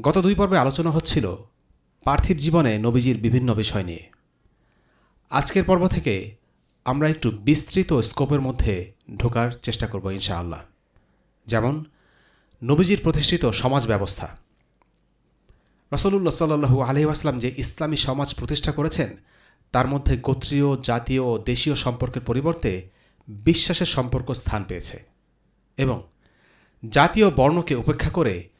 গত দুই পর্বে আলোচনা হচ্ছিল পার্থিব জীবনে নবীজির বিভিন্ন বিষয় নিয়ে। আজকের পর্ব থেকে আমরা একটু বিস্তৃত স্কোপের মধ্যে ঢোকার চেষ্টা করব ইনশাআল্লাহ। যেমন, নবীজির প্রতিষ্ঠিত সমাজ ব্যবস্থা। রসলুল্লাহ সাল্লু আলহিহাস্লাম যে ইসলামী সমাজ প্রতিষ্ঠা করেছেন, তার মধ্যে গোত্রীয়, জাতীয় ও দেশীয় সম্পর্কের পরিবর্তে বিশ্বাসের সম্পর্ক স্থান পেয়েছে এবং জাতীয় বর্ণকে উপেক্ষা করে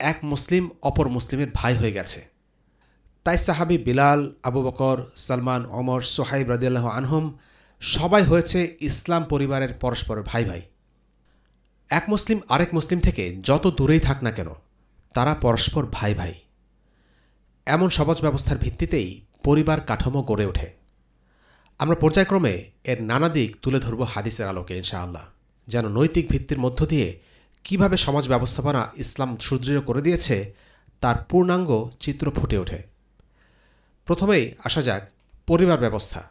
এক মুসলিম অপর মুসলিমের ভাই হয়ে গেছে। তাই সাহাবি বিলাল, আবু বকর, সালমান অমর সোহাইব রাদিয়াল্লাহ আনহুম সবাই হয়েছে ইসলাম পরিবারের পরস্পরের ভাই ভাই। এক মুসলিম আরেক মুসলিম থেকে যত দূরেই থাক না কেন, তারা পরস্পর ভাই ভাই। এমন সমাজ ব্যবস্থার ভিত্তিতেই পরিবার কাঠামো গড়ে ওঠে। আমরা পর্যায়ক্রমে এর নানা দিক তুলে ধরব হাদিসের আলোকে ইনশাআল্লাহ। যেন নৈতিক ভিত্তির মধ্য দিয়ে কীভাবে সমাজ ব্যবস্থাপনা ইসলাম সুদৃঢ় করে দিয়েছে, তার পূর্ণাঙ্গ চিত্র ফুটে ওঠে। প্রথমেই আসা যাক পরিবার ব্যবস্থা।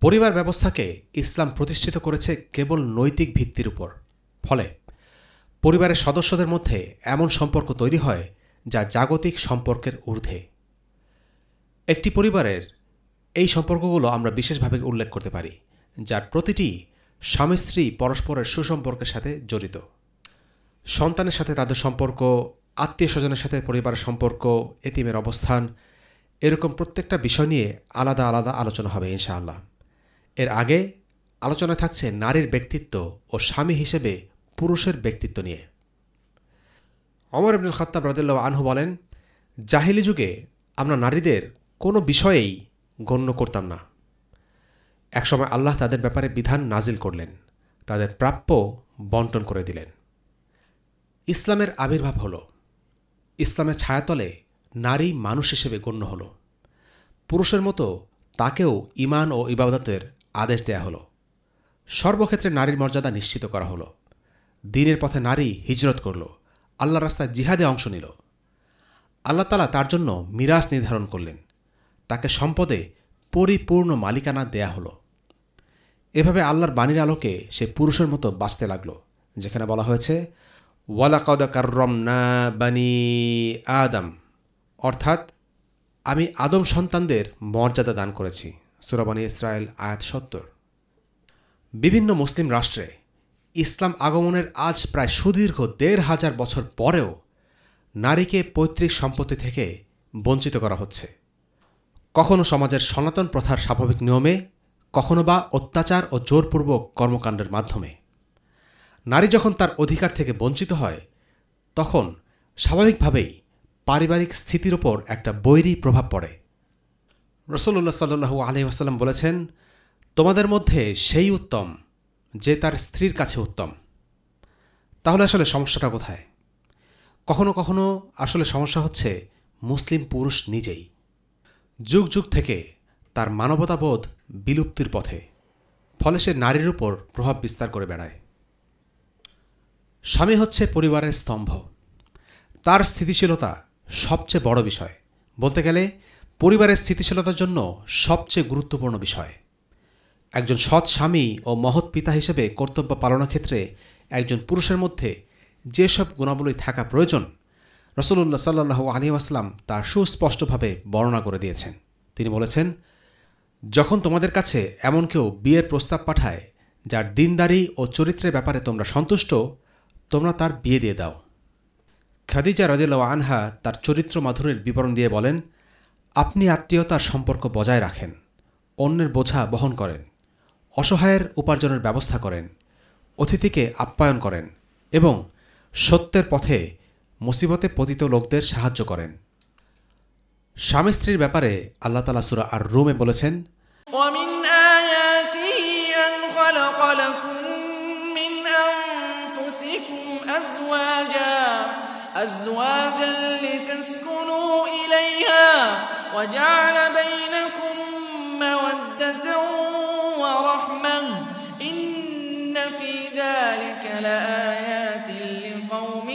পরিবার ব্যবস্থাকে ইসলাম প্রতিষ্ঠিত করেছে কেবল নৈতিক ভিত্তির উপর। ফলে পরিবারের সদস্যদের মধ্যে এমন সম্পর্ক তৈরি হয় যা জাগতিক সম্পর্কের ঊর্ধ্বে। একটি পরিবারের এই সম্পর্কগুলো আমরা বিশেষভাবে উল্লেখ করতে পারি, যার প্রতিটি স্বামী স্ত্রী পরস্পরের সুসম্পর্কের সাথে জড়িত। সন্তানের সাথে তাদের সম্পর্ক আত্মীয় স্বজনের সাথে পরিবারের সম্পর্ক, এতিমের অবস্থান, এরকম প্রত্যেকটা বিষয় নিয়ে আলাদা আলাদা আলোচনা হবে ইনশাআল্লাহ। এর আগে আলোচনায় থাকছে নারীর ব্যক্তিত্ব ও স্বামী হিসেবে পুরুষের ব্যক্তিত্ব নিয়ে। অমর আব্দুল খত্তাব রদুল্লাহ আনহু বলেন, জাহিলি যুগে আমরা নারীদের কোনো বিষয়েই গণ্য করতাম না। একসময় আল্লাহ তাদের ব্যাপারে বিধান নাজিল করলেন, তাদের প্রাপ্য বন্টন করে দিলেন। ইসলামের আবির্ভাব হল। ইসলামের ছায়াতলে নারী মানুষ হিসেবে গণ্য হল। পুরুষের মতো তাকেও ইমান ও ইবাদতের আদেশ দেয়া হলো। সর্বক্ষেত্রে নারীর মর্যাদা নিশ্চিত করা হলো। দিনের পথে নারী হিজরত করল। আল্লাহ রাস্তায় জিহাদে অংশ নিল। আল্লাহ তালা তার জন্য মিরাজ নির্ধারণ করলেন। তাকে সম্পদে পরিপূর্ণ মালিকানা দেয়া হলো। এভাবে আল্লাহর বাণীর আলোকে সে পুরুষের মতো বাঁচতে লাগল, যেখানে বলা হয়েছে ওয়ালাকদ কার্রম না বানি আদম। অর্থাৎ আমি আদম সন্তানদের মর্যাদা দান করেছি সুরাবানী ইসরায়েল আয়াত সত্তর। বিভিন্ন মুসলিম রাষ্ট্রে ইসলাম আগমনের আজ প্রায় সুদীর্ঘ দেড় হাজার বছর পরেও নারীকে পৈতৃক সম্পত্তি থেকে বঞ্চিত করা হচ্ছে। কখনো সমাজের সনাতন প্রথার স্বাভাবিক নিয়মে, কখনো বা অত্যাচার ও জোরপূর্বক কর্মকাণ্ডের মাধ্যমে। নারী যখন তার অধিকার থেকে বঞ্চিত হয়, তখন স্বাভাবিকভাবেই পারিবারিক স্থিতির ওপর একটা বৈরী প্রভাব পড়ে। রসল্লা সাল্লু আলি আসাল্লাম বলেছেন, তোমাদের মধ্যে সেই উত্তম যে তার স্ত্রীর কাছে উত্তম। তাহলে আসলে সমস্যাটা কোথায়? কখনো কখনো আসলে সমস্যা হচ্ছে মুসলিম পুরুষ নিজেই। যুগ যুগ থেকে তার মানবতাবোধ বিলুপ্তির পথে। ফলে সে নারীর উপর প্রভাব বিস্তার করে বেড়ায়। স্বামী হচ্ছে পরিবারের স্তম্ভ। তার স্থিতিশীলতা সবচেয়ে বড় বিষয়। বলতে গেলে, পরিবারের স্থিতিশীলতার জন্য সবচেয়ে গুরুত্বপূর্ণ বিষয়। একজন সৎ স্বামী ও মহৎ পিতা হিসেবে কর্তব্য পালনের ক্ষেত্রে একজন পুরুষের মধ্যে যেসব গুণাবলী থাকা প্রয়োজন রসুল্লাহ সাল্লু আলী আসলাম তা সুস্পষ্টভাবে বর্ণনা করে দিয়েছেন। তিনি বলেছেন, যখন তোমাদের কাছে এমন কেউ বিয়ের প্রস্তাব পাঠায়, যার দিনদারি ও চরিত্রের ব্যাপারে তোমরা সন্তুষ্ট তোমরা তার বিয়ে দিয়ে দাও। খাদিজা রদিল্লা আনহা তার চরিত্র মাধুরীর বিবরণ দিয়ে বলেন, আপনি আত্মীয়তার সম্পর্ক বজায় রাখেন, অন্যের বোঝা বহন করেন, অসহায়ের উপার্জনের ব্যবস্থা করেন, অতিথিকে আপ্যায়ন করেন এবং সত্যের পথে মুসিবতে পতিত লোকদের সাহায্য করেন। স্বামী স্ত্রীর ব্যাপারে আল্লাহ তালা সুরা আর রুমে বলেছেন أزواجا أزواجا لتسكنوا إليها وجعل بينكم مودة ورحمة إن في ذلك لآيات لقوم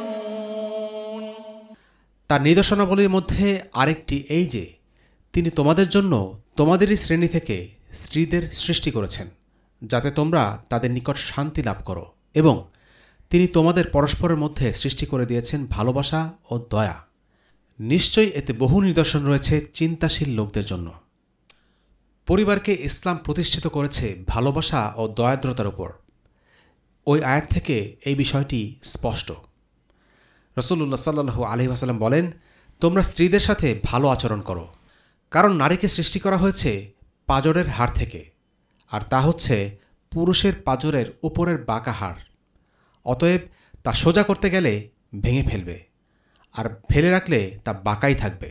يتفكرون তার নিদর্শনাবলীর মধ্যে আরেকটি এই যে তিনি তোমাদের জন্য তোমাদেরই শ্রেণী থেকে স্ত্রীদের সৃষ্টি করেছেন যাতে তোমরা তাদের নিকট শান্তি লাভ করো এবং তিনি তোমাদের পরস্পরের মধ্যে সৃষ্টি করে দিয়েছেন ভালোবাসা ও দয়া। নিশ্চয়ই এতে বহু নিদর্শন রয়েছে চিন্তাশীল লোকদের জন্য। পরিবারকে ইসলাম প্রতিষ্ঠিত করেছে ভালোবাসা ও দয়াদ্রতার উপর। ওই আয়াত থেকে এই বিষয়টি স্পষ্ট। রসুল্লাহ সাল্লু আলহি আসাল্লাম বলেন, তোমরা স্ত্রীদের সাথে ভালো আচরণ করো, কারণ নারীকে সৃষ্টি করা হয়েছে পাজরের হাড় থেকে, আর তা হচ্ছে পুরুষের পাজরের উপরের বাঁকা হাড়। অতএব তা সোজা করতে গেলে ভেঙে ফেলবে, আর ফেলে রাখলে তা বাঁকাই থাকবে।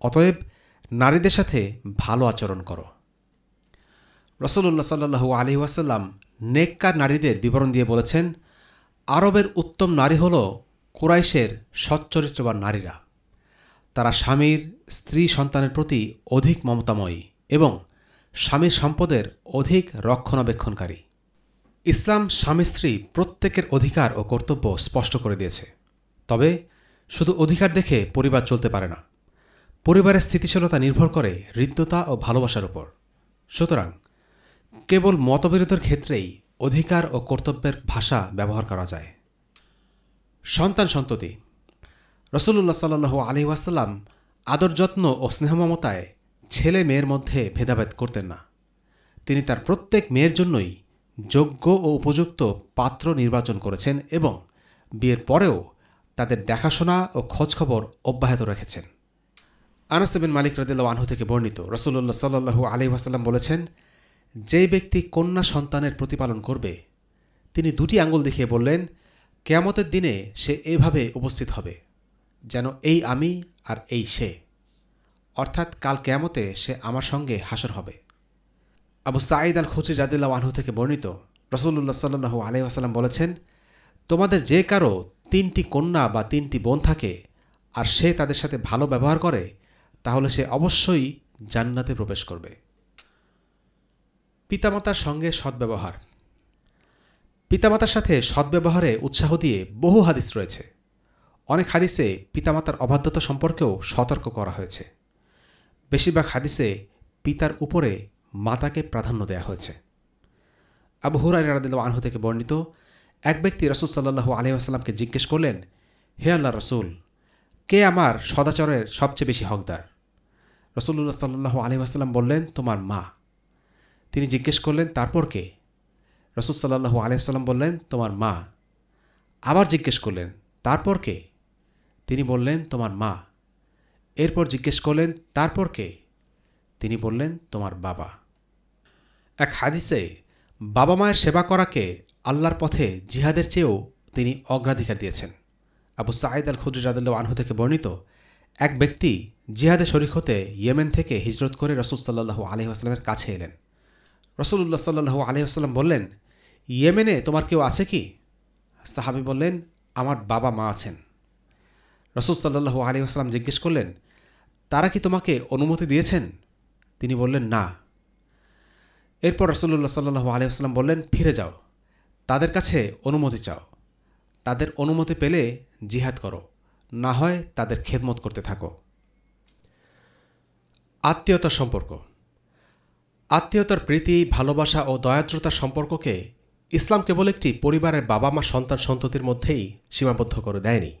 অতএব নারীদের সাথে ভালো আচরণ করো। রসুল্লাহ সাল্লু আলহি ওয়াসাল্লাম নেককার নারীদের বিবরণ দিয়ে বলেছেন, আরবের উত্তম নারী হল কুরাইশের সচ্চরিত্রবান নারীরা। তারা স্বামীর, স্ত্রী সন্তানের প্রতি অধিক মমতাময়ী এবং স্বামীর সম্পদের অধিক রক্ষণাবেক্ষণকারী। ইসলাম স্বামী স্ত্রী প্রত্যেকের অধিকার ও কর্তব্য স্পষ্ট করে দিয়েছে। তবে শুধু অধিকার দেখে পরিবার চলতে পারে না। পরিবারের স্থিতিশীলতা নির্ভর করে হৃদ্যতা ও ভালোবাসার উপর। সুতরাং কেবল মতবিরোধের ক্ষেত্রেই অধিকার ও কর্তব্যের ভাষা ব্যবহার করা যায়। সন্তান সন্ততি রসুল্লাহ সাল্লু আলি ওয়াসাল্লাম আদর যত্ন ও স্নেহমমতায় ছেলে মেয়ের মধ্যে ভেদাভেদ করতেন না। তিনি তার প্রত্যেক মেয়ের জন্যই যোগ্য ও উপযুক্ত পাত্র নির্বাচন করেছেন এবং বিয়ের পরেও তাদের দেখাশোনা ও খোঁজখবর অব্যাহত রেখেছেন। আনাসেবিন মালিক রদিল্লা আনহু থেকে বর্ণিত রসুল্লাহ সাল্লু আলি ওয়াসাল্লাম বলেছেন, যে ব্যক্তি কন্যা সন্তানের প্রতিপালন করবে, তিনি দুটি আঙ্গুল দেখিয়ে বললেন, কেয়ামতের দিনে সে এভাবে উপস্থিত হবে, যেন এই আমি আর এই সে। অর্থাৎ কাল কেয়ামতে সে আমার সঙ্গে হাসর হবে। আবু সাঈদ আল খুচরি রাদিল্লা আনহু থেকে বর্ণিত রসুল্লাহ সাল্লু আলহি আসাল্লাম বলেছেন, তোমাদের যে কারও তিনটি কন্যা বা তিনটি বোন থাকে আর সে তাদের সাথে ভালো ব্যবহার করে, তাহলে সে অবশ্যই জান্নাতে প্রবেশ করবে। পিতামাতার সঙ্গে সদ্ব্যবহার। পিতামাতার সাথে সদ্ব্যবহারে উৎসাহ দিয়ে বহু হাদিস রয়েছে। অনেক হাদিসে পিতামাতার অবাধ্যতা সম্পর্কেও সতর্ক করা হয়েছে। বেশিরভাগ হাদিসে পিতার উপরে মাতাকে প্রাধান্য দেয়া হয়েছে। আবু হুরাই রাদিল আনহু থেকে বর্ণিত এক ব্যক্তি রসুল সাল্লাহু আলহিহাস্লামকে জিজ্ঞেস করলেন, হে আল্লাহ রসুল, কে আমার সদাচরের সবচেয়ে বেশি হকদার? রসুল্লাহ সাল্লাহু আলহিহাস্লাম বললেন, তোমার মা। তিনি জিজ্ঞেস করলেন, তারপর কে? রসুল সাল্লাহু আলহিহাস্লাম বললেন, তোমার মা। আবার জিজ্ঞেস করলেন, তারপর কে? তিনি বললেন, তোমার মা। এরপর জিজ্ঞেস করলেন, তারপর কে? তিনি বললেন, তোমার বাবা। এক হাদিসে বাবা মায়ের সেবা করাকে আল্লাহর পথে জিহাদের চেয়েও তিনি অগ্রাধিকার দিয়েছেন। আবু সাঈদ আল খুদ্রি রাদুল্লাহ আনহু থেকে বর্ণিত এক ব্যক্তি জিহাদে শরিক হতে ইয়েমেন থেকে হিজরত করে রসুল সাল্লাহু আলহি আসলামের কাছে এলেন। রসুল্লাহ সাল্লাহু আলহি আসলাম বললেন, ইয়েমেনে তোমার কেউ আছে কি? সাহাবি বললেন, আমার বাবা মা আছেন। রসুল সাল্লাহু আলী আসলাম জিজ্ঞেস করলেন, তারা কি তোমাকে অনুমতি দিয়েছেন? তিনি বললেন, না। এরপর রসুল্লাহ সাল্লু আলিয়াস্লাম বললেন, ফিরে যাও। তাদের কাছে অনুমতি চাও। তাদের অনুমতি পেলে জিহাদ করো। না হয় তাদের খেদমত করতে থাকো। আত্মীয়তার সম্পর্ক। আত্মীয়তার প্রীতি, ভালোবাসা ও দয়াদ্রতার সম্পর্ককে ইসলাম কেবল একটি পরিবারের বাবা মা সন্তান, সন্ততির মধ্যেই সীমাবদ্ধ করে দেয়নি।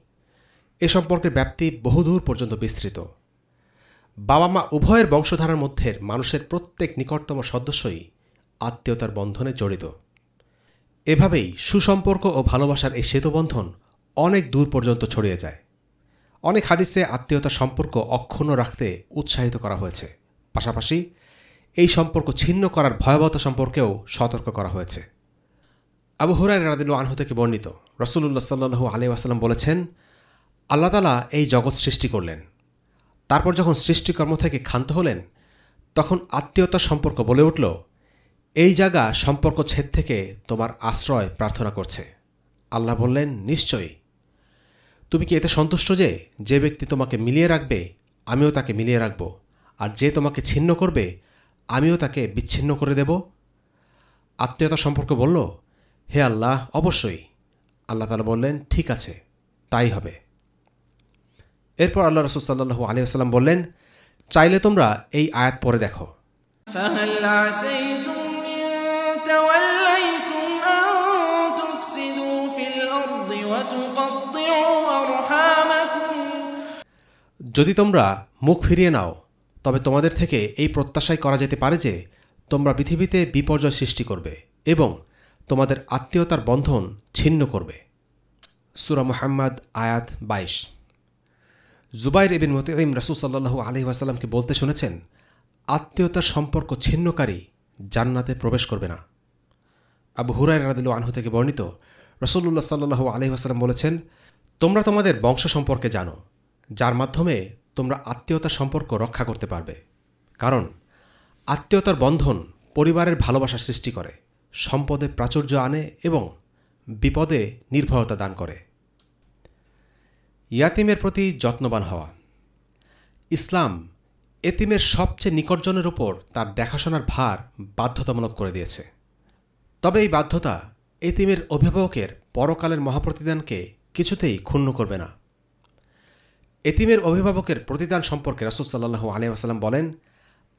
এ সম্পর্কের ব্যাপ্তি বহুদূর পর্যন্ত বিস্তৃত। বাবা মা উভয়ের বংশধারার মধ্যে মানুষের প্রত্যেক নিকটতম সদস্যই আত্মীয়তার বন্ধনে জড়িত। এভাবেই সুসম্পর্ক ও ভালোবাসার এই সেতুবন্ধন অনেক দূর পর্যন্ত ছড়িয়ে যায়। অনেক হাদিসে আত্মীয়তার সম্পর্ক অক্ষুণ্ণ রাখতে উৎসাহিত করা হয়েছে। পাশাপাশি এই সম্পর্ক ছিন্ন করার ভয়াবহতা সম্পর্কেও সতর্ক করা হয়েছে। আবু হুরাই রাদিল আনহু থেকে বর্ণিত রসুল্লাহ সাল্লু আলি আসাল্লাম বলেছেন, আল্লাহ তালা এই জগৎ সৃষ্টি করলেন। তারপর যখন সৃষ্টিকর্ম থেকে ক্ষান্ত হলেন, তখন আত্মীয়তা সম্পর্ক বলে উঠল, এই জায়গা সম্পর্ক ছেদ থেকে তোমার আশ্রয় প্রার্থনা করছে। আল্লাহ বললেন, নিশ্চয়ই। তুমি কি এতে সন্তুষ্ট যে যে ব্যক্তি তোমাকে মিলিয়ে রাখবে, আমিও তাকে মিলিয়ে রাখব, আর যে তোমাকে ছিন্ন করবে, আমিও তাকে বিচ্ছিন্ন করে দেব? আত্মীয়তা সম্পর্কে বলল, হে আল্লাহ, অবশ্যই। আল্লাহ তালা বললেন, ঠিক আছে, তাই হবে। এরপর আল্লাহ রসুল আলিয়াল্লাম বললেন চাইলে তোমরা এই আয়াত পরে দেখো। যদি তোমরা মুখ ফিরিয়ে নাও তবে তোমাদের থেকে এই প্রত্যাশাই করা যেতে পারে যে তোমরা পৃথিবীতে বিপর্যয় সৃষ্টি করবে এবং তোমাদের আত্মীয়তার বন্ধন ছিন্ন করবে। সুরা মোহাম্মদ আয়াত বাইশ। জুবাইর এবিন মতিম রাসুল সাল্লাহু আলহি আসাল্লামকে বলতে শুনেছেন, আত্মীয়তার সম্পর্ক ছিন্নকারী জান্নাতে প্রবেশ করবে না। আবু হুরাই রাদিল আনহু থেকে বর্ণিত রসুল্লাহ সাল্লু আলহি আসাল্লাম বলেছেন, তোমরা তোমাদের বংশ সম্পর্কে জানো, যার মাধ্যমে তোমরা আত্মীয়তার সম্পর্ক রক্ষা করতে পারবে। কারণ, আত্মীয়তার বন্ধন পরিবারের ভালোবাসা সৃষ্টি করে, সম্পদে প্রাচুর্য আনে এবং বিপদে নির্ভরতা দান করে। ইয়াতিমের প্রতি যত্নবান হওয়া। ইসলাম এতিমের সবচেয়ে নিকটজনের ওপর তার দেখাশোনার ভার বাধ্যতামূলক করে দিয়েছে। তবে এই বাধ্যতা এতিমের অভিভাবকের পরকালের মহাপ্রতিদানকে কিছুতেই ক্ষুণ্ণ করবে না। এতিমের অভিভাবকের প্রতিদান সম্পর্কে রাসুল সাল্লাহু আলিয়াসাল্লাম বলেন,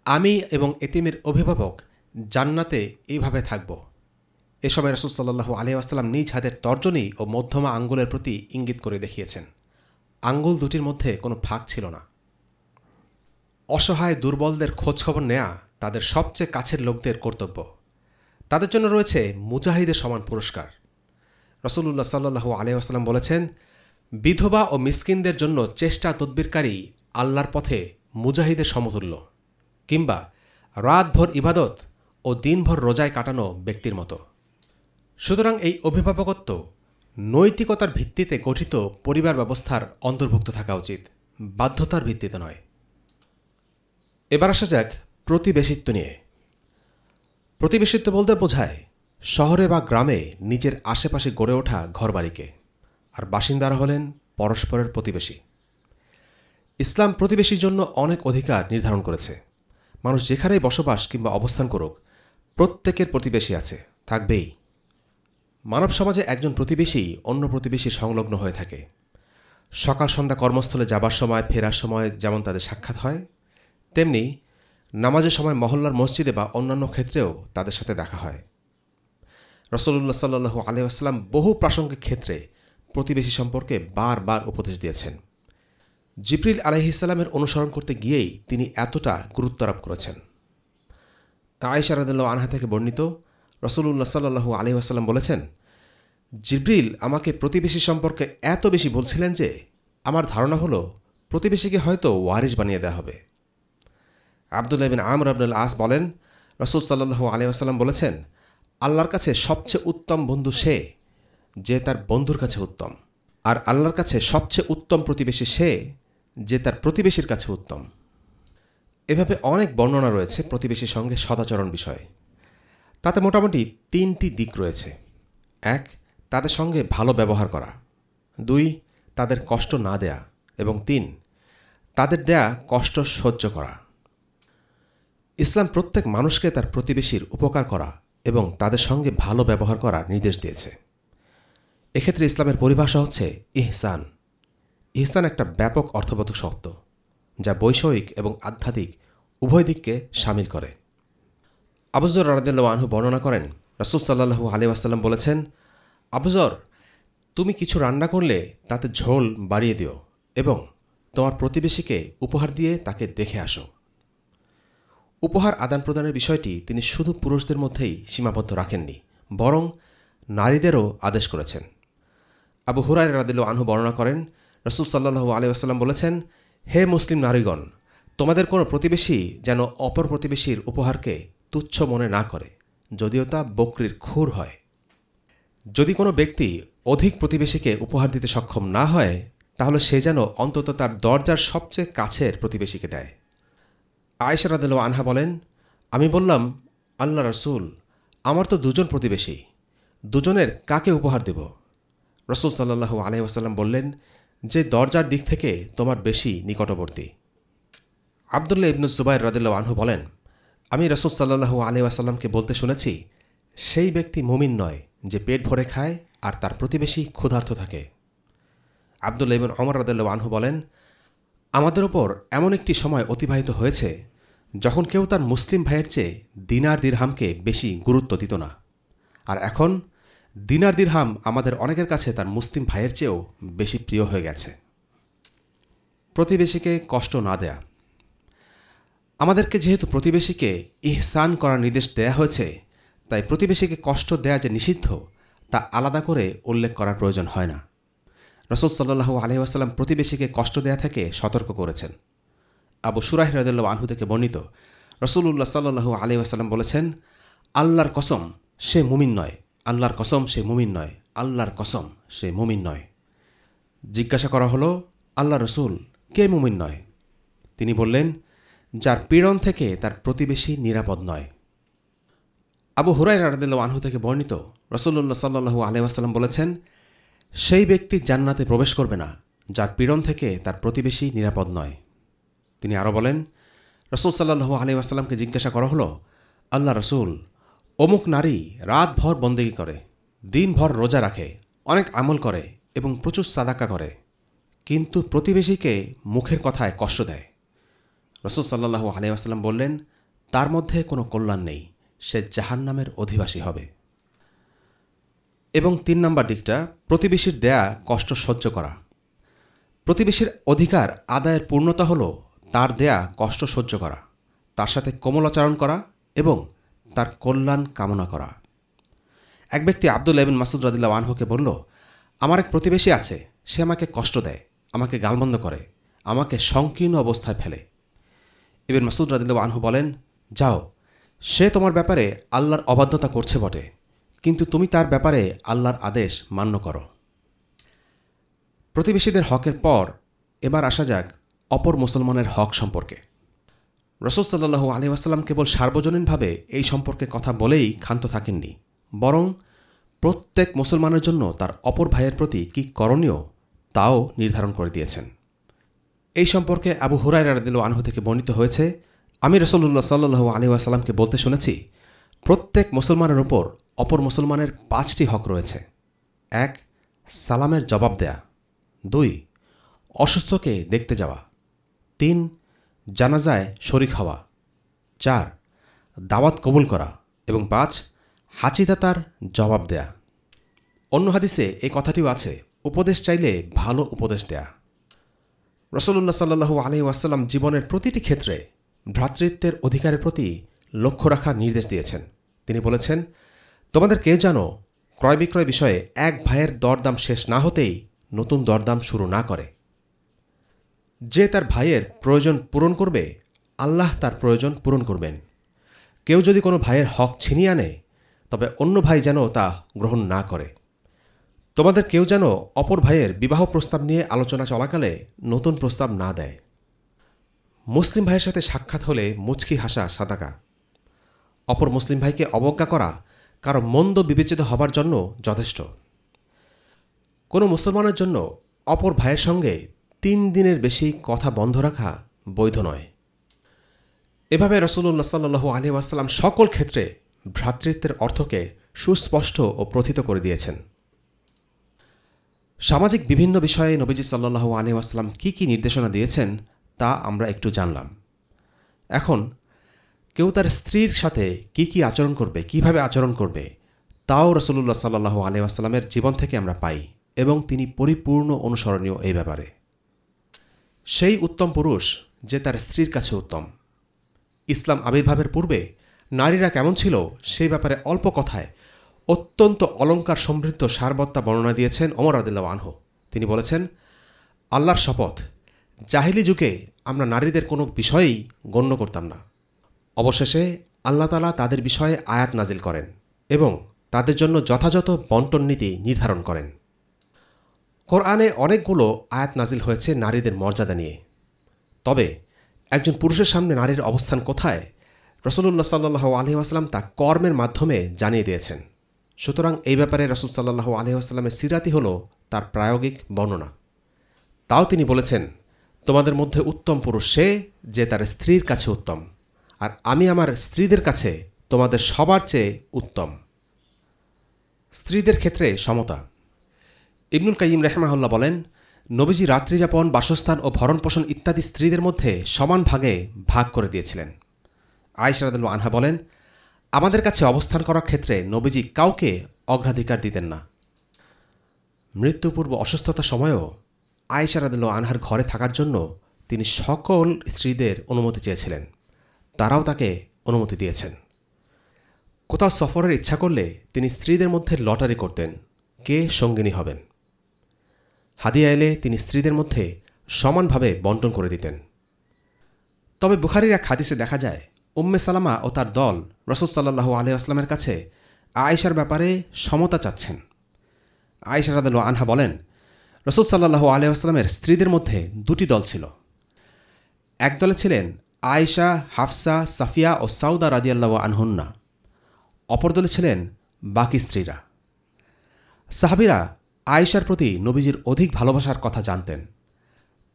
আমি এবং এতিমের অভিভাবক জান্নাতে এইভাবে থাকব। এ সময় রাসুল সাল্লাহু আলিয়াসাল্লাম নিজ হাতের তর্জনী ও মধ্যমা আঙ্গুলের প্রতি ইঙ্গিত করে দেখিয়েছেন। আঙ্গুল দুটির মধ্যে কোনো ফাঁক ছিল না। অসহায় দুর্বলদের খোঁজখবর নেয়া তাদের সবচেয়ে কাছের লোকদের কর্তব্য। তাদের জন্য রয়েছে মুজাহিদের সমান পুরস্কার। রসুল্লাহ সাল্লু আলিয়াস্লাম বলেছেন, বিধবা ও মিসকিনদের জন্য চেষ্টা তদ্বিরকারী আল্লাহর পথে মুজাহিদের সমতুল্য, কিংবা রাতভর ইবাদত ও দিনভর রোজায় কাটানো ব্যক্তির মতো। সুতরাং এই অভিভাবকত্ব নৈতিকতার ভিত্তিতে গঠিত পরিবার ব্যবস্থার অন্তর্ভুক্ত থাকা উচিত, বাধ্যতার ভিত্তিতে নয়। এবার আসা যাক প্রতিবেশিত্ব নিয়ে। প্রতিবেশিত্ব বলতে বোঝায় শহরে বা গ্রামে নিজের আশেপাশে গড়ে ওঠা ঘরবাড়িকে, আর বাসিন্দারা হলেন পরস্পরের প্রতিবেশী। ইসলাম প্রতিবেশীর জন্য অনেক অধিকার নির্ধারণ করেছে। মানুষ যেখানেই বসবাস কিংবা অবস্থান করুক, প্রত্যেকের প্রতিবেশী আছে, থাকবেই। মানব সমাজে একজন প্রতিবেশী অন্য প্রতিবেশীর সংলগ্ন হয়ে থাকে। সকাল সন্ধ্যা কর্মস্থলে যাবার সময়, ফেরার সময় যেমন তাদের সাক্ষাৎ হয়, তেমনি নামাজের সময় মহল্লার মসজিদে বা অন্যান্য ক্ষেত্রেও তাদের সাথে দেখা হয়। রসল্লা সাল্লু আলহাম বহু প্রাসঙ্গিক ক্ষেত্রে প্রতিবেশী সম্পর্কে বারবার উপদেশ দিয়েছেন। জিপ্রিল আলহিসাল্লামের অনুসরণ করতে গিয়েই তিনি এতটা গুরুত্ব আরোপ করেছেন। আয়েশা আনহা থেকে বর্ণিত রসুল্লাহ সাল্লু আলহিহাস্লাম বলেছেন, জিব্রিল আমাকে প্রতিবেশী সম্পর্কে এত বেশি বলছিলেন যে, আমার ধারণা হলো প্রতিবেশীকে হয়তো ওয়ারিশ বানিয়ে দেওয়া হবে। আবদুল্লাহ বিন আমর আবদুল আস বলেন, রসুল সাল্লু আলিয়াস্লাম বলেছেন, আল্লাহর কাছে সবচেয়ে উত্তম বন্ধু সে যে তার বন্ধুর কাছে উত্তম। আর আল্লাহর কাছে সবচেয়ে উত্তম প্রতিবেশী সে যে তার প্রতিবেশীর কাছে উত্তম। এভাবে অনেক বর্ণনা রয়েছে প্রতিবেশীর সঙ্গে সদাচরণ বিষয়ে। তাতে মোটামুটি তিনটি দিক রয়েছে। এক, তাদের সঙ্গে ভালো ব্যবহার করা। দুই, তাদের কষ্ট না দেয়া। এবং তিন, তাদের দেয়া কষ্ট সহ্য করা। ইসলাম প্রত্যেক মানুষকে তার প্রতিবেশীর উপকার করা এবং তাদের সঙ্গে ভালো ব্যবহার করার নির্দেশ দিয়েছে। এক্ষেত্রে ইসলামের পরিভাষা হচ্ছে ইহসান। ইহসান একটা ব্যাপক অর্থবোধক শব্দ, যা বৈষয়িক এবং আধ্যাত্মিক উভয় দিককে সামিল করে। আবুজর রাদিল্লা আনহু বর্ণনা করেন, রাসুল সাল্লাহু আলি আসাল্লাম বলেছেন আবুজর তুমি কিছু রান্না করলে তাতে ঝোল বাড়িয়ে দিও এবং তোমার প্রতিবেশীকে উপহার দিয়ে তাকে দেখে আসো। উপহার আদান প্রদানের বিষয়টি তিনি শুধু পুরুষদের মধ্যেই সীমাবদ্ধ রাখেননি, বরং নারীদেরও আদেশ করেছেন। আবু হুরাই রাদিল আনহু বর্ণনা করেন, রসুল সাল্লাহু আলিয়াস্লাম বলেছেন, হে মুসলিম নারীগণ, তোমাদের কোনো প্রতিবেশী যেন অপর প্রতিবেশীর উপহারকে তুচ্ছ মনে না করে, যদিও তা বকরির খুর হয়। যদি কোনো ব্যক্তি অধিক প্রতিবেশীকে উপহার দিতে সক্ষম না হয়, তাহলে সে যেন অন্তত তার দরজার সবচেয়ে কাছের প্রতিবেশীকে দেয়। আয়েশা রাদেল আনহা বলেন, আমি বললাম, আল্লাহ রসুল, আমার তো দুজন প্রতিবেশী, দুজনের কাকে উপহার দেব? রসুল সাল্লাহু আলহিহাসাল্লাম বললেন, যে দরজার দিক থেকে তোমার বেশি নিকটবর্তী। আবদুল্লাহ ইবনু জুবাইর রদুল্লাহ আনহু বলেন আমি রসুল সাল্লাহু আলহিহাসাল্লামকে বলতে শুনেছি, সেই ব্যক্তি মুমিন নয় যে পেট ভরে খায় আর তার প্রতিবেশী ক্ষুধার্ত থাকে। আবদুল্লা ইবন অমর রদুল্লাহ আনহু বলেন, আমাদের ওপর এমন একটি সময় অতিবাহিত হয়েছে যখন কেউ তার মুসলিম ভাইয়ের চেয়ে দিনার দিরহামকে বেশি গুরুত্ব দিত না। আর এখন দিনার দিরহাম আমাদের অনেকের কাছে তার মুসলিম ভাইয়ের চেয়েও বেশি প্রিয় হয়ে গেছে। প্রতিবেশীকে কষ্ট না দেয়া আমাদেরকে যেহেতু প্রতিবেশীকে ইহসান করার নির্দেশ দেয়া হয়েছে, তাই প্রতিবেশীকে কষ্ট দেয়া যে নিষিদ্ধ, তা আলাদা করে উল্লেখ করার প্রয়োজন হয় না। রসুল সাল্লাহু আলহিহাস্লাম প্রতিবেশীকে কষ্ট দেয়া থেকে সতর্ক করেছেন। আবু সুরাহ রদুল্লাহ আনহু থেকে বর্ণিত রসুল্লাহ সাল্লু আলি আসাল্লাম বলেছেন, আল্লাহর কসম সে মুমিন নয়, আল্লাহর কসম সে মুমিন নয়, আল্লাহর কসম সে মুমিন নয়। জিজ্ঞাসা করা হলো আল্লাহ রসুল কে মুমিন নয়? তিনি বললেন যার পীড়ন থেকে তার প্রতিবেশী নিরাপদ নয়। আবু হুরাই রাদিল্লা আনহু থেকে বর্ণিত রসুল্লাহ সাল্লু আলহাম বলেছেন, সেই ব্যক্তি জান্নাতে প্রবেশ করবে না, যার পীড়ন থেকে তার প্রতিবেশী নিরাপদ নয়। তিনি আরও বলেন, রসুল সাল্লাহু আলি আসাল্লামকে জিজ্ঞাসা করা হলো, আল্লাহ রসুল, অমুক নারী রাতভর বন্দেগি করে, দিনভর রোজা রাখে, অনেক আমল করে এবং প্রচুর সাদাকা করে, কিন্তু প্রতিবেশীকে মুখের কথায় কষ্ট দেয়। রসুল সাল্লাহু আলি আসাল্লাম বললেন, তার মধ্যে কোনো কল্যাণ নেই, সে জাহান্নামের অধিবাসী হবে। এবং তিন নম্বর দিকটা, প্রতিবেশীর দেয়া কষ্ট সহ্য করা। প্রতিবেশীর অধিকার আদায়ের পূর্ণতা হল তার দেয়া কষ্ট সহ্য করা, তার সাথে কোমলাচারণ করা এবং তার কল্যাণ কামনা করা। এক ব্যক্তি আব্দুল এবিন মাসুদ রাদিল্লা আনহুকে বলল, আমার এক প্রতিবেশী আছে, সে আমাকে কষ্ট দেয়, আমাকে গালবন্ধ করে, আমাকে সংকীর্ণ অবস্থায় ফেলে। এবেন মাসুদ রাদিল্লা আনহু বলেন, যাও, সে তোমার ব্যাপারে আল্লাহর অবাধ্যতা করছে বটে, কিন্তু তুমি তার ব্যাপারে আল্লাহর আদেশ মান্য করো। প্রতিবেশীদের হকের পর এবার আসা যাক অপর মুসলমানের হক সম্পর্কে। রসদ সাল্লাহু আলহিহাস্লাম কেবল সার্বজনীনভাবে এই সম্পর্কে কথা বলেই ক্ষান্ত থাকেননি, বরং প্রত্যেক মুসলমানের জন্য তার অপর ভাইয়ের প্রতি কি করণীয় তাও নির্ধারণ করে দিয়েছেন। এই সম্পর্কে আবু হুরাই রাদিল আনহু থেকে বর্ণিত হয়েছে, আমি রসল্লাহ সাল্লু আলহিহাস্লামকে বলতে শুনেছি, প্রত্যেক মুসলমানের ওপর অপর মুসলমানের পাঁচটি হক রয়েছে। এক, সালামের জবাব দেয়া। দুই, অসুস্থকে দেখতে যাওয়া। তিন, জানাজায় শরিক হওয়া। চার, দাওয়াত কবুল করা। এবং পাঁচ, হাঁচিদাতার জবাব দেয়া। অন্য হাদিসে এই কথাটিও আছে, উপদেশ চাইলে ভালো উপদেশ দেয়া। রসল্লা সাল্লু আলহি জীবনের প্রতিটি ক্ষেত্রে ভ্রাতৃত্বের অধিকারের প্রতি লক্ষ্য রাখার নির্দেশ দিয়েছেন। তিনি বলেছেন, তোমাদের কেউ জানো ক্রয় বিক্রয় বিষয়ে এক ভাইয়ের দরদাম শেষ না হতেই নতুন দরদাম শুরু না করে। যে তার ভাইয়ের প্রয়োজন পূরণ করবে, আল্লাহ তার প্রয়োজন পূরণ করবেন। কেউ যদি কোনো ভাইয়ের হক ছিনিয়ে আনে, তবে অন্য ভাই যেন তা গ্রহণ না করে। তোমাদের কেউ যেন অপর ভাইয়ের বিবাহ প্রস্তাব নিয়ে আলোচনা চলাকালে নতুন প্রস্তাব না দেয়। মুসলিম ভাইয়ের সাথে সাক্ষাৎ হলে মুচকি হাসা সাদাকা। অপর মুসলিম ভাইকে অবজ্ঞা করা কারও মন্দ বিবেচিত হবার জন্য যথেষ্ট। কোনো মুসলমানের জন্য অপর ভাইয়ের সঙ্গে তিন দিনের বেশি কথা বন্ধ রাখা বৈধ নয়। এভাবে রসুল্লাহ সাল্লু আলী আসাল্লাম সকল ক্ষেত্রে ভ্রাতৃত্বের অর্থকে সুস্পষ্ট ও প্রথিত করে দিয়েছেন। সামাজিক বিভিন্ন বিষয়ে নবীজি সাল্লু আলী আসসালাম কী কী নির্দেশনা দিয়েছেন, তা আমরা একটু জানলাম। এখন, কেউ তার স্ত্রীর সাথে কি কি আচরণ করবে, কীভাবে আচরণ করবে, তাও রসুল্লাহ সাল্লু আলিয়াস্লামের জীবন থেকে আমরা পাই এবং তিনি পরিপূর্ণ অনুসরণীয় এই ব্যাপারে। সেই উত্তম পুরুষ যে তার স্ত্রীর কাছে উত্তম। ইসলাম আবির্ভাবের পূর্বে নারীরা কেমন ছিল সেই ব্যাপারে অল্প কথায় অত্যন্ত অলঙ্কার সমৃদ্ধ সারবত্তা বর্ণনা দিয়েছেন অমর আদিল্লা আনহু। তিনি বলেছেন, আল্লাহর শপথ, জাহিলি যুগে আমরা নারীদের কোনো বিষয়েই গণ্য করতাম না। অবশেষে আল্লাহ তালা তাদের বিষয়ে আয়াত নাজিল করেন এবং তাদের জন্য যথাযথ বন্টন নীতি নির্ধারণ করেন। কোরআনে অনেকগুলো আয়াত নাজিল হয়েছে নারীদের মর্যাদা নিয়ে। তবে একজন পুরুষের সামনে নারীর অবস্থান কোথায়? রসুল্লাহ সাল্লু আসলাম তা কর্মের মাধ্যমে জানিয়ে দিয়েছেন। সুতরাং এই ব্যাপারে রসুল সাল্লাহ আলহিহাস্লামের সিরাতি হল তার প্রায়োগিক বর্ণনা। তাও তিনি বলেছেন, তোমাদের মধ্যে উত্তম পুরুষ সে যে তার স্ত্রীর কাছে উত্তম, আর আমি আমার স্ত্রীদের কাছে তোমাদের সবার চেয়ে উত্তম। স্ত্রীদের ক্ষেত্রে সমতা। ইবনুল কাইম রেহমাহুল্লাহ বলেন, নবীজি রাত্রিযাপন বাসস্থান ও ভরণপোষণ ইত্যাদি স্ত্রীদের মধ্যে সমান ভাগে ভাগ করে দিয়েছিলেন। আয়সারাদুল আনহা বলেন আমাদের কাছে অবস্থান করার ক্ষেত্রে নবীজি কাউকে অগ্রাধিকার দিতেন না। মৃত্যুপূর্ব অসুস্থতার সময়েও আয়সারাদুল আনহার ঘরে থাকার জন্য তিনি সকল স্ত্রীদের অনুমতি চেয়েছিলেন। তারাও তাকে অনুমতি দিয়েছেন। কোথাও সফরের ইচ্ছা করলে তিনি স্ত্রীদের মধ্যে লটারি করতেন, কে সঙ্গিনী হবেন। হাদিয়া এলে তিনি স্ত্রীদের মধ্যে সমানভাবে বন্টন করে দিতেন। তবে বুখারির এক হাদিসে দেখা যায়, উম্মে সালামা ও তার দল রসদ সাল্লাহ আলহামের কাছে আয়েশার ব্যাপারে সমতা চাচ্ছেন। আয়েশা রাদাল আনহা বলেন, রসুল সাল্লাহ আলহামের স্ত্রীদের মধ্যে দুটি দল ছিল। এক দলে ছিলেন আয়েশা, হাফসা, সাফিয়া ও সাউদা রাদিয়াল্লাহ আনহুন্না। অপর দলে ছিলেন বাকি স্ত্রীরা। সাহাবিরা আয়েশার প্রতি নবীজির অধিক ভালোবাসার কথা জানতেন।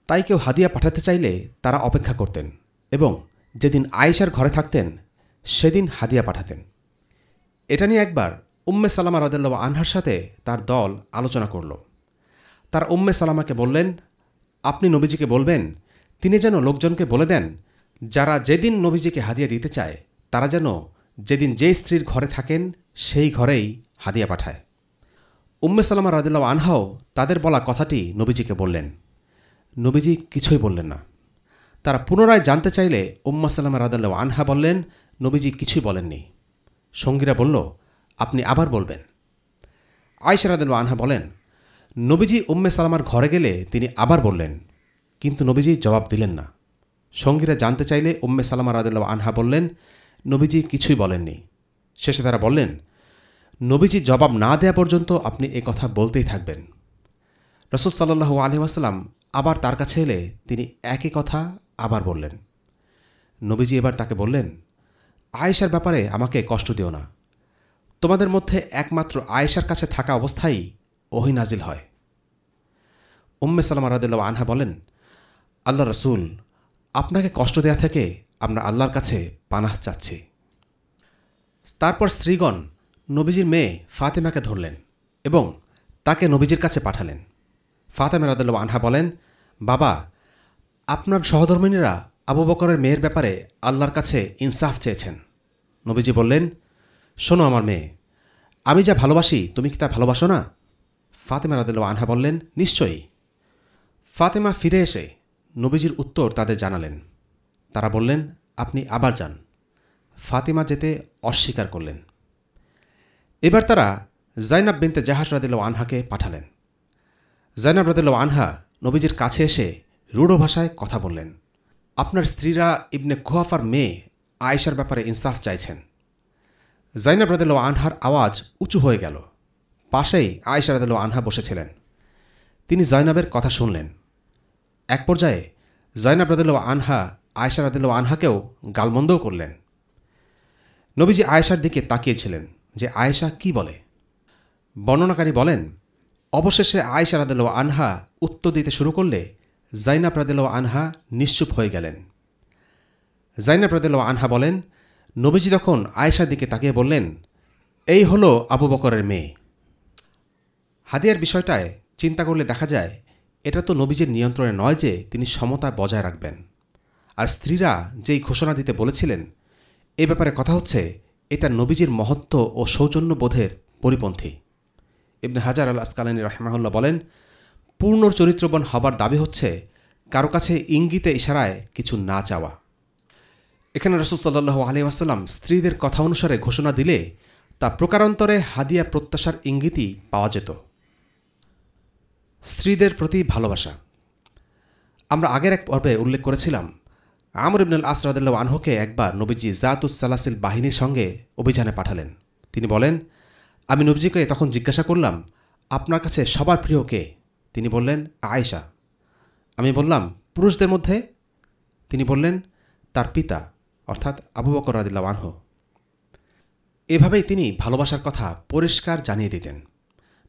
তাই কেউ হাদিয়া পাঠাতে চাইলে তারা অপেক্ষা করতেন এবং যেদিন আয়েশার ঘরে থাকতেন সেদিন হাদিয়া পাঠাতেন। এটা নিয়ে একবার উম্মে সালামা রাদেল্লা আনহার সাথে তার দল আলোচনা করল। তার উম্মে সালামাকে বললেন, আপনি নবীজিকে বলবেন, তিনি যেন লোকজনকে বলে দেন, যারা যেদিন নবীজিকে হাদিয়া দিতে চায়, তারা যেন যেদিন যে স্ত্রীর ঘরে থাকেন, সেই ঘরেই হাদিয়া পাঠায়। উম্মে সালামা রাদিল্লা আনহাও তাদের বলা কথাটি নবীজিকে বললেন। নবীজি কিছুই বললেন না। তারা পুনরায় জানতে চাইলে উম্মা সাল্লামা রাদাল্লাহ আনহা বললেন নবীজি কিছুই বলেননি। সঙ্গীরা বলল, আপনি আবার বলবেন। আয়সা রাদাল্লাহ আনহা বলেন, নবীজি উম্মে সালামার ঘরে গেলে তিনি আবার বললেন, কিন্তু নবীজি জবাব দিলেন না। সঙ্গীরা জানতে চাইলে উম্মে সালামা রাদাল্লাহ আনহা বললেন, নবীজি কিছুই বলেননি। শেষে তারা বললেন, নবীজি জবাব না দেয়া পর্যন্ত আপনি এ কথা বলতেই থাকবেন। রসুল সাল্লাহু আলহিমাসাল্লাম আবার তার কাছে এলে তিনি একই কথা আবার বললেন। নবীজি এবার তাকে বললেন আয়েশার ব্যাপারে আমাকে কষ্ট দিও না। তোমাদের মধ্যে একমাত্র আয়েশার কাছে থাকা অবস্থায় ওহি নাজিল হয়। উম্মে সালামা রাদিল্লা আনহা বলেন, আল্লাহ রসুল, আপনাকে কষ্ট দেয়া থেকে আমরা আল্লাহর কাছে পানাহ চাচ্ছি। তারপর স্ত্রীগণ নবীজির মেয়ে ফাতেমাকে ধরলেন এবং তাকে নবীজির কাছে পাঠালেন। ফাতেমা রাদুল্লাহ আনহা বলেন, বাবা, আপনার সহধর্মিনীরা আবু বকরের মেয়ের ব্যাপারে আল্লাহর কাছে ইনসাফ চেয়েছেন। নবীজি বললেন, শোনো আমার মেয়ে, আমি যা ভালোবাসি, তুমি কি তা ভালোবাসো না? ফাতেমা রাদুল্লাহ আনহা বললেন, নিশ্চয়ই। ফাতেমা ফিরে এসে নবীজির উত্তর তাদের জানালেন। তারা বললেন, আপনি আবার যান। ফাতিমা যেতে অস্বীকার করলেন। এবার তারা জাইনাব বিনতে জাহাজ রাদিল আনহাকে পাঠালেন। জাইনাব রাদিল আনহা নবীজির কাছে এসে রূঢ় ভাষায় কথা বললেন। আপনার স্ত্রীরা ইবনে খুয়াফার মেয়ে আয়েশার ব্যাপারে ইনসাফ চাইছেন। জাইনাব রাদিল আনহার আওয়াজ উঁচু হয়ে গেল। পাশেই আয়েশা রাদিল আনহা বসেছিলেন। তিনি জয়নাবের কথা শুনলেন। এক পর্যায়ে জয়নাব রাদিল আনহা আয়েশা রাদিল আনহাকেও গালমন্দও করলেন। নবীজি আয়েশার দিকে তাকিয়েছিলেন যে আয়েশা কি বলে? বর্ণনাকারী বলেন, অবশেষে আয়েশা রাদেল আনহা উত্তর দিতে শুরু করলে জাইনাব রাদেল আনহা নিশ্চুপ হয়ে গেলেন। জাইনা রাদেল আনহা বলেন, নবীজি তখন আয়েশার দিকে তাকিয়ে বললেন, এই হলো আবু বকরের মেয়ে। হাদিয়ার বিষয়টায় চিন্তা করলে দেখা যায়, এটা তো নবীজির নিয়ন্ত্রণে নয় যে তিনি সমতা বজায় রাখবেন। আর স্ত্রীরা যেই ঘোষণা দিতে বলেছিলেন, এ ব্যাপারে কথা হচ্ছে, এটা নবীজির মহত্ব ও সৌজন্যবোধের পরিপন্থী। ইবনে হাজার আল আসকালানী রহমাহুল্লাহ বলেন পূর্ণ চরিত্রবান হবার দাবি হচ্ছে, কারও কাছে ইঙ্গিতে ইশারায় কিছু না চাওয়া। এখানে রসুল আলি আসাল্লাম স্ত্রীদের কথা অনুসারে ঘোষণা দিলে তা প্রকারান্তরে হাদিয়া প্রত্যাশার ইঙ্গিতই পাওয়া যেত। স্ত্রীদের প্রতি ভালোবাসা। আমরা আগের এক পর্বে উল্লেখ করেছিলাম, আমর ইবনুল আসরাদুল্লাহ আনহুকে একবার নবীজি জাতুস সালাসিল বাহিনীর সঙ্গে অভিযানে পাঠালেন। তিনি বলেন, আমি নবীজিকে তখন জিজ্ঞাসা করলাম, আপনার কাছে সবার প্রিয় কে? তিনি বললেন, আয়েশা। আমি বললাম, পুরুষদের মধ্যে? তিনি বললেন, তার পিতা, অর্থাৎ আবু বকর রাদিল্লা আনহু। এভাবেই তিনি ভালোবাসার কথা পরিষ্কার জানিয়ে দিতেন।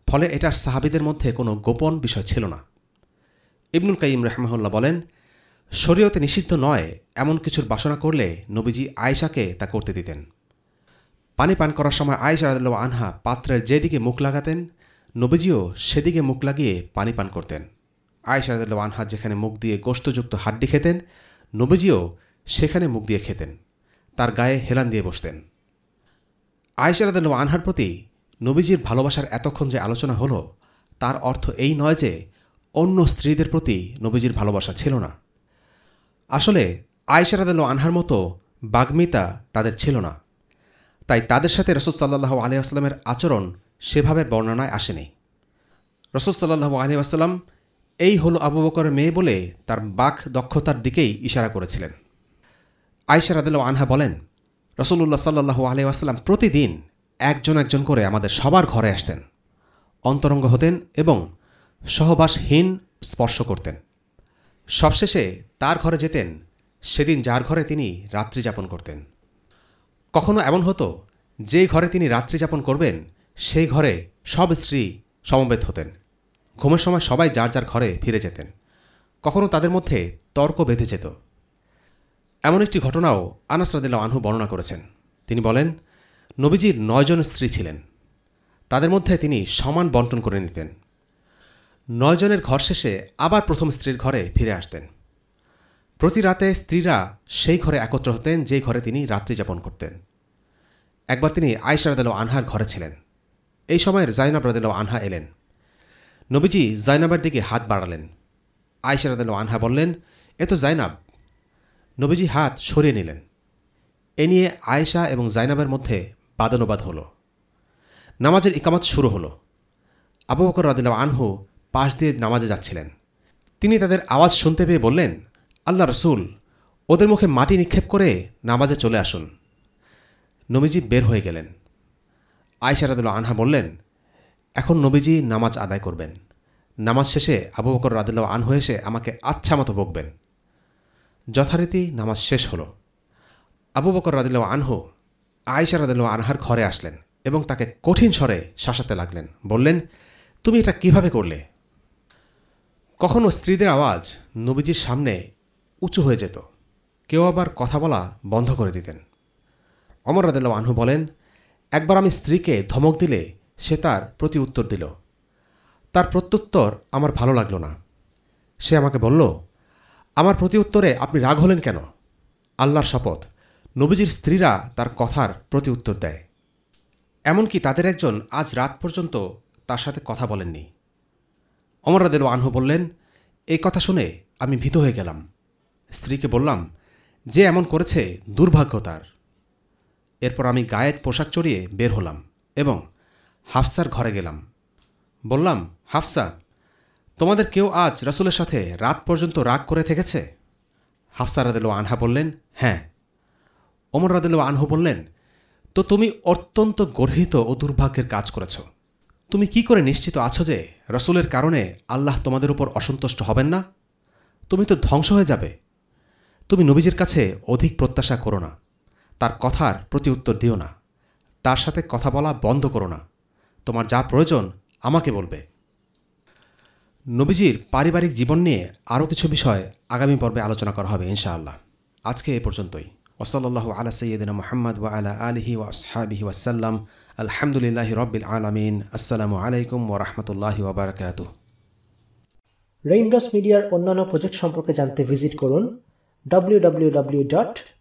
ফলে এটা সাহাবিদের মধ্যে কোনো গোপন বিষয় ছিল না। ইবনুল কাইম রহমাহুল্লাহ বলেন, শরীয়তে নিষিদ্ধ নয় এমন কিছুর বাসনা করলে নবীজি আয়েশাকে তা করতে দিতেন। পানি পান করার সময় আয়েশা রাদিল্লাহু আনহা পাত্রের যেদিকে মুখ লাগাতেন নবীজিও সেদিকে মুখ লাগিয়ে পানি পান করতেন। আয়েশা আনহা যেখানে মুখ দিয়ে গোস্তযুক্ত হাড্ডি খেতেন, নবীজিও সেখানে মুখ দিয়ে খেতেন। তার গায়ে হেলান দিয়ে বসতেন। আয়েশা রাদিল্লাহু আনহার প্রতি নবীজির ভালোবাসার এতক্ষণ যে আলোচনা হলো, তার অর্থ এই নয় যে অন্য স্ত্রীদের প্রতি নবীজির ভালোবাসা ছিল না। আসলে আয়েশা রাদিল্লাহু আনহার মতো বাগ্মিতা তাদের ছিল না। তাই তাদের সাথে রসদ সাল্লাহ আলিয়াস্লামের আচরণ সেভাবে বর্ণনায় আসেনি। রসদ সাল্লাহু আলিয়াস্লাম এই হলো আবু বকরের মেয়ে বলে তার বাক দক্ষতার দিকেই ইশারা করেছিলেন। আয়সা রাদিল্লাহ আনহা বলেন রসুল্লাহ সাল্লাহু আলিয়াস্লাম প্রতিদিন একজন একজন করে আমাদের সবার ঘরে আসতেন, অন্তরঙ্গ হতেন এবং সহবাসহীন স্পর্শ করতেন। সবশেষে তার ঘরে যেতেন, সেদিন যার ঘরে তিনি রাত্রি যাপন করতেন। কখনো এমন হতো, যে ঘরে তিনি রাত্রি যাপন করবেন সেই ঘরে সব স্ত্রী সমবেত হতেন। ঘুমের সময় সবাই যার যার ঘরে ফিরে যেতেন। কখনো তাদের মধ্যে তর্ক বেঁধে যেত। এমন একটি ঘটনাও আনাস আনহু বর্ণনা করেছেন। তিনি বলেন, নবীজির নয়জন স্ত্রী ছিলেন। তাদের মধ্যে তিনি সমান বন্টন করে নিতেন। নয়জনের ঘর শেষে আবার প্রথম স্ত্রীর ঘরে ফিরে আসতেন। প্রতি রাতে স্ত্রীরা সেই ঘরে একত্র হতেন যে ঘরে তিনি রাত্রি যাপন করতেন। একবার তিনি আয়সা রাদেল আনহার ঘরে ছিলেন। এই সময়ের জাইনাব রাদেল আনহা এলেন। নবীজি জাইনাবের দিকে হাত বাড়ালেন। আয়সা রাদেল আনহা বললেন, এ তো জাইনাব। নবীজি হাত সরিয়ে নিলেন। এ নিয়ে আয়েশা এবং জাইনাবের মধ্যে বাদানুবাদ হল। নামাজের ইকামত শুরু হলো। আবু বকর রাদিল্লা আনহু পাশ দিয়ে নামাজে যাচ্ছিলেন। তিনি তাদের আওয়াজ শুনতে পেয়ে বললেন, আল্লাহ রসুল, ওদের মুখে মাটি নিক্ষেপ করে নামাজে চলে আসুন। নবীজি বের হয়ে গেলেন। আয়সা রাদিল্লা আনহা বললেন, এখন নবীজি নামাজ আদায় করবেন। নামাজ শেষে আবু বকর রাদিল্লা আনহু এসে আমাকে আচ্ছা মতো বকবেন। যথারীতি নামাজ শেষ হলো। আবু বকর রাদিল্লা আনহু আয়সা রাদিল্লা আনহার ঘরে আসলেন এবং তাকে কঠিন স্বরে শাসাতে লাগলেন। বললেন, তুমি এটা কীভাবে করলে? কখনো স্ত্রীদের আওয়াজ নবীজির সামনে উঁচু হয়ে যেত। কেউ আবার কথা বলা বন্ধ করে দিতেন। অমর রাদিল্লা আনহু বলেন একবার আমি স্ত্রীকে ধমক দিলে সে তার প্রতি উত্তর দিল, তার প্রত্যুত্তর আমার ভালো লাগল না। সে আমাকে বলল, আমার প্রতি উত্তরে আপনি রাগ হলেন কেন? আল্লাহর শপথ। নবীজির স্ত্রীরা তার কথার প্রতি উত্তর দেয়। এমনকি তাদের একজন আজ রাত পর্যন্ত তার সাথে কথা বলেননি। অমরাদেল আনহু বললেন এই কথা শুনে আমি ভীত হয়ে গেলাম। স্ত্রীকে বললাম, যে এমন করেছে দুর্ভাগ্য তার। এরপর আমি গায়ের পোশাক চড়িয়ে বের হলাম এবং হাফসার ঘরে গেলাম। বললাম, হাফসা, তোমাদের কেউ আজ রাসুলের সাথে রাত পর্যন্ত রাগ করে থেকেছে? হাফসা রাদেল আনহা বললেন হ্যাঁ। অমর রাদেল আনহু বললেন, তো তুমি অত্যন্ত গর্হিত ও দুর্ভাগ্যের কাজ করেছ। তুমি কি করে নিশ্চিত আছো যে রসুলের কারণে আল্লাহ তোমাদের উপর অসন্তুষ্ট হবেন না? তুমি তো ধ্বংস হয়ে যাবে। তুমি নবীজির কাছে অধিক প্রত্যাশা করো না। তার কথার প্রতি উত্তর দিও না। তার সাথে কথা বলা বন্ধ করো না। তোমার যা প্রয়োজন আমাকে বলবে। নবীজির পারিবারিক জীবন নিয়ে আরও কিছু বিষয় আগামী পর্বে আলোচনা করা হবে ইনশাআল্লাহ। আজকে এ পর্যন্তই। ওসল্লাহ আলা সৈয়দিন মোহাম্মদ ওয়া আলা আলিহি ওয়া আসহাবিহি ওয়াসাল্লাম আলহামদুলিল্লাহ রব্বিল আলমিন। আসসালামু আলাইকুম ওয়া রাহমাতুল্লাহি ওয়া বারাকাতুহ। রেইনড্রপস মিডিয়ার অন্যান্য প্রজেক্ট সম্পর্কে জানতে ভিজিট করুন